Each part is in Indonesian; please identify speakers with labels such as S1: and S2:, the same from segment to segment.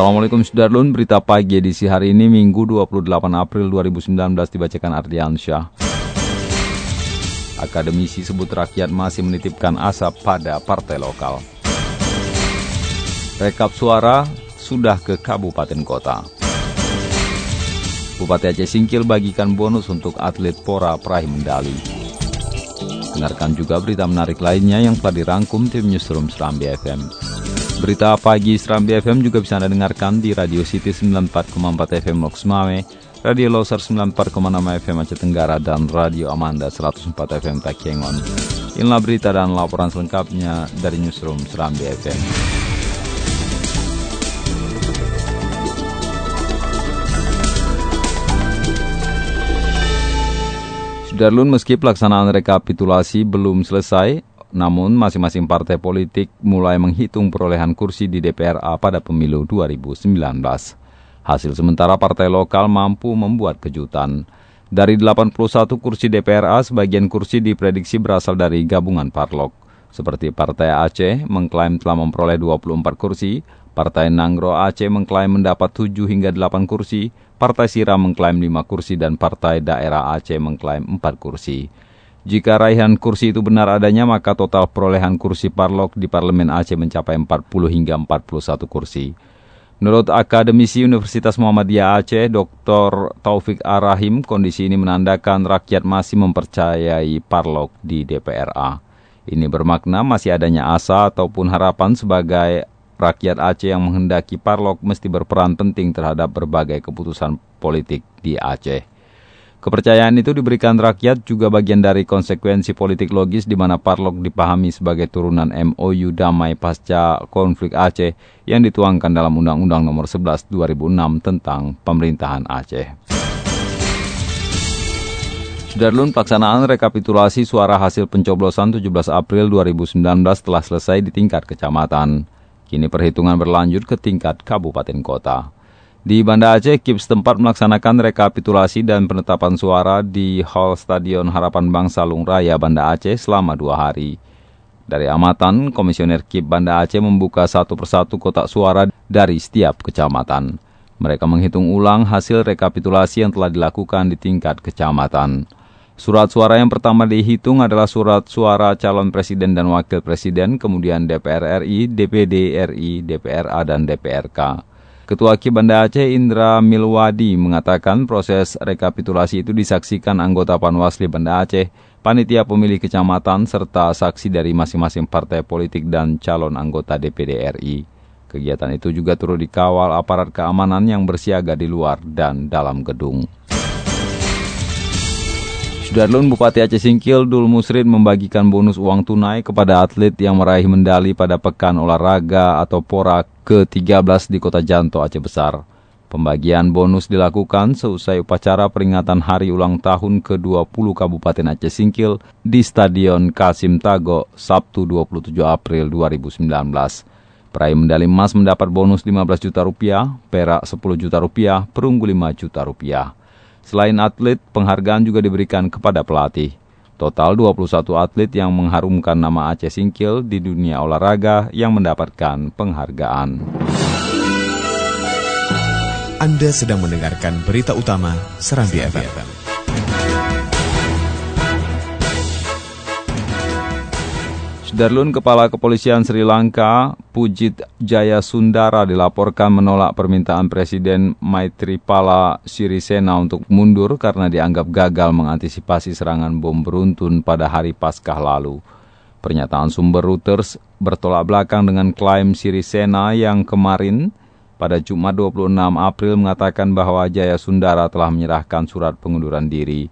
S1: Assalamualaikum Sudarlun, berita pagi edisi hari ini Minggu 28 April 2019 dibacakan Ardiansyah. Akademisi sebut rakyat masih menitipkan asap pada partai lokal. Rekap suara sudah ke kabupaten kota. Bupati Aceh Singkil bagikan bonus untuk atlet Pora peraih medali. Dengarkan juga berita menarik lainnya yang telah dirangkum tim Newsroom Serambi FM. Berita pagi Serambi FM juga bisa Anda dengarkan di Radio City 94,4 FM Loks Mame, Radio Loser 94,6 FM Aceh Tenggara, dan Radio Amanda 104 FM Takengon. Inilah berita dan laporan selengkapnya dari Newsroom Serambi FM. Sudarlun meski pelaksanaan rekapitulasi belum selesai, namun, masing-masing partai politik mulai menghitung perolehan kursi di DPRA pada pemilu 2019. Hasil sementara partai lokal mampu membuat kejutan. Dari 81 kursi DPRA, sebagian kursi diprediksi berasal dari gabungan Parlok. Seperti Partai Aceh mengklaim telah memperoleh 24 kursi, Partai Nangro Aceh mengklaim mendapat 7 hingga 8 kursi, Partai Sira mengklaim 5 kursi, dan Partai Daerah Aceh mengklaim 4 kursi. Jika raihan kursi itu benar adanya, maka total perolehan kursi Parlok di Parlemen Aceh mencapai 40 hingga 41 kursi. Menurut akademisi Universitas Muhammadiyah Aceh, Dr. Taufik Arahim, kondisi ini menandakan rakyat masih mempercayai Parlok di DPRA. Ini bermakna masih adanya asa ataupun harapan sebagai rakyat Aceh yang menghendaki Parlok mesti berperan penting terhadap berbagai keputusan politik di Aceh. Kepercayaan itu diberikan rakyat juga bagian dari konsekuensi politik logis di mana Parlok dipahami sebagai turunan MOU damai pasca konflik Aceh yang dituangkan dalam Undang-Undang Nomor 11 2006 tentang pemerintahan Aceh. Sudarlun pelaksanaan rekapitulasi suara hasil pencoblosan 17 April 2019 telah selesai di tingkat kecamatan. Kini perhitungan berlanjut ke tingkat kabupaten kota. Di Banda Aceh, KIP setempat melaksanakan rekapitulasi dan penetapan suara di Hall Stadion Harapan Bangsa Lung Raya Banda Aceh selama dua hari. Dari amatan, Komisioner KIP Banda Aceh membuka satu persatu kotak suara dari setiap kecamatan. Mereka menghitung ulang hasil rekapitulasi yang telah dilakukan di tingkat kecamatan. Surat suara yang pertama dihitung adalah surat suara calon presiden dan wakil presiden, kemudian DPR RI, DPD RI, DPRA, dan DPRK. Ketua KIP Banda Aceh Indra Milwadi mengatakan proses rekapitulasi itu disaksikan anggota Panwasli Banda Aceh, panitia pemilih kecamatan, serta saksi dari masing-masing partai politik dan calon anggota DPD RI. Kegiatan itu juga turut dikawal aparat keamanan yang bersiaga di luar dan dalam gedung. Sudarlun Bupati Aceh Singkil Dul Musrid membagikan bonus uang tunai kepada atlet yang meraih medali pada Pekan Olahraga atau PORA ke-13 di Kota Janto Aceh Besar. Pembagian bonus dilakukan seusai upacara peringatan hari ulang tahun ke-20 Kabupaten Aceh Singkil di Stadion Kasim Tago, Sabtu 27 April 2019. Peraih medali emas mendapat bonus 15 juta rupiah, perak 10 juta rupiah, perunggu 5 juta rupiah. Selain atlet, penghargaan juga diberikan kepada pelatih. Total 21 atlet yang mengharumkan nama Aceh Singkil di dunia olahraga yang mendapatkan penghargaan.
S2: Anda sedang mendengarkan berita utama Serambi FM.
S1: Darlun Kepala Kepolisian Sri Lanka, Pujit Jaya Sundara dilaporkan menolak permintaan Presiden Maitripala Sirisena untuk mundur karena dianggap gagal mengantisipasi serangan bom beruntun pada hari Paskah lalu. Pernyataan sumber Reuters bertolak belakang dengan klaim Sirisena yang kemarin pada Jumat 26 April mengatakan bahwa Jaya Sundara telah menyerahkan surat pengunduran diri.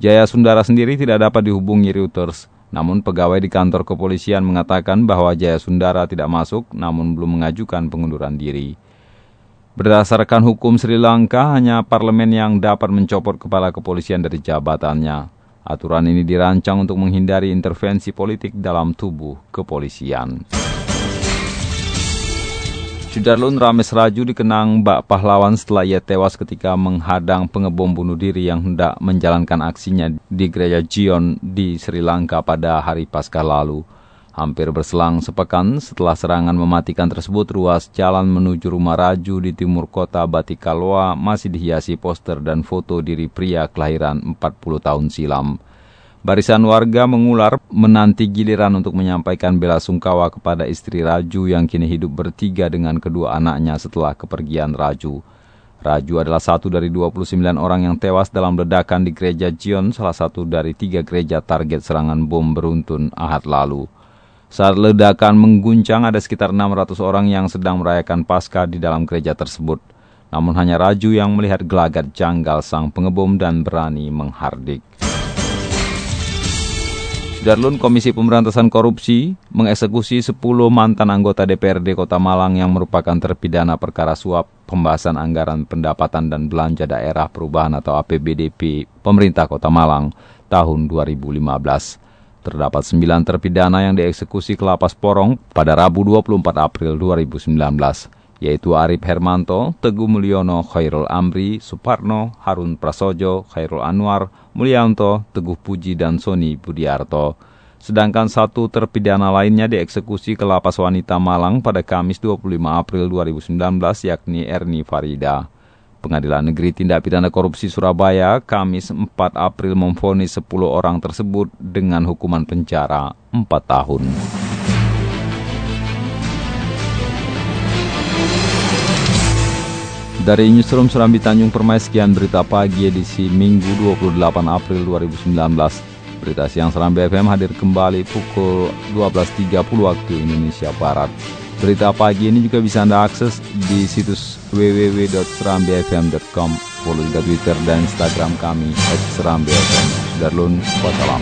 S1: Jaya Sundara sendiri tidak dapat dihubungi Reuters Namun pegawai di kantor kepolisian mengatakan bahwa Jaya Sundara tidak masuk namun belum mengajukan pengunduran diri. Berdasarkan hukum Sri Lanka, hanya parlemen yang dapat mencopot kepala kepolisian dari jabatannya. Aturan ini dirancang untuk menghindari intervensi politik dalam tubuh kepolisian. Sudarlun Rames Raju dikenang bak pahlawan setelah ia tewas ketika menghadang pengebom bunuh diri yang hendak menjalankan aksinya di gereja Jion di Sri Lanka pada hari Paskah lalu. Hampir berselang sepekan setelah serangan mematikan tersebut, ruas jalan menuju rumah Raju di timur kota Batikalwa masih dihiasi poster dan foto diri pria kelahiran 40 tahun silam. Barisan warga mengular menanti giliran untuk menyampaikan bela sungkawa kepada istri Raju yang kini hidup bertiga dengan kedua anaknya setelah kepergian Raju. Raju adalah satu dari 29 orang yang tewas dalam ledakan di gereja Jion, salah satu dari tiga gereja target serangan bom beruntun Ahad lalu. Saat ledakan mengguncang, ada sekitar 600 orang yang sedang merayakan Paskah di dalam gereja tersebut. Namun hanya Raju yang melihat gelagat janggal sang pengebom dan berani menghardik. Darlun Komisi Pemberantasan Korupsi mengeksekusi 10 mantan anggota DPRD Kota Malang yang merupakan terpidana perkara suap pembahasan anggaran pendapatan dan belanja daerah perubahan atau APBDP pemerintah Kota Malang tahun 2015. Terdapat 9 terpidana yang dieksekusi ke lapas Porong pada Rabu 24 April 2019 yaitu Arif Hermanto, Teguh Mulyono, Khairul Amri, Suparno, Harun Prasojo, Khairul Anwar, Mulyanto, Teguh Puji, dan Sony Budiarto. Sedangkan satu terpidana lainnya dieksekusi ke lapas wanita Malang pada Kamis 25 April 2019 yakni Erni Farida. Pengadilan Negeri Tindak Pidana Korupsi Surabaya Kamis 4 April memvonis 10 orang tersebut dengan hukuman penjara 4 tahun. Dari Newsroom Serambi Tanjung Permai, sekian berita pagi edisi Minggu 28 April 2019. Berita siang Serambi FM hadir kembali pukul 12.30 waktu Indonesia Barat. Berita pagi ini juga bisa Anda akses di situs www.serambifm.com. Follow juga Twitter dan Instagram kami at Serambi FM. Darlun, wassalam.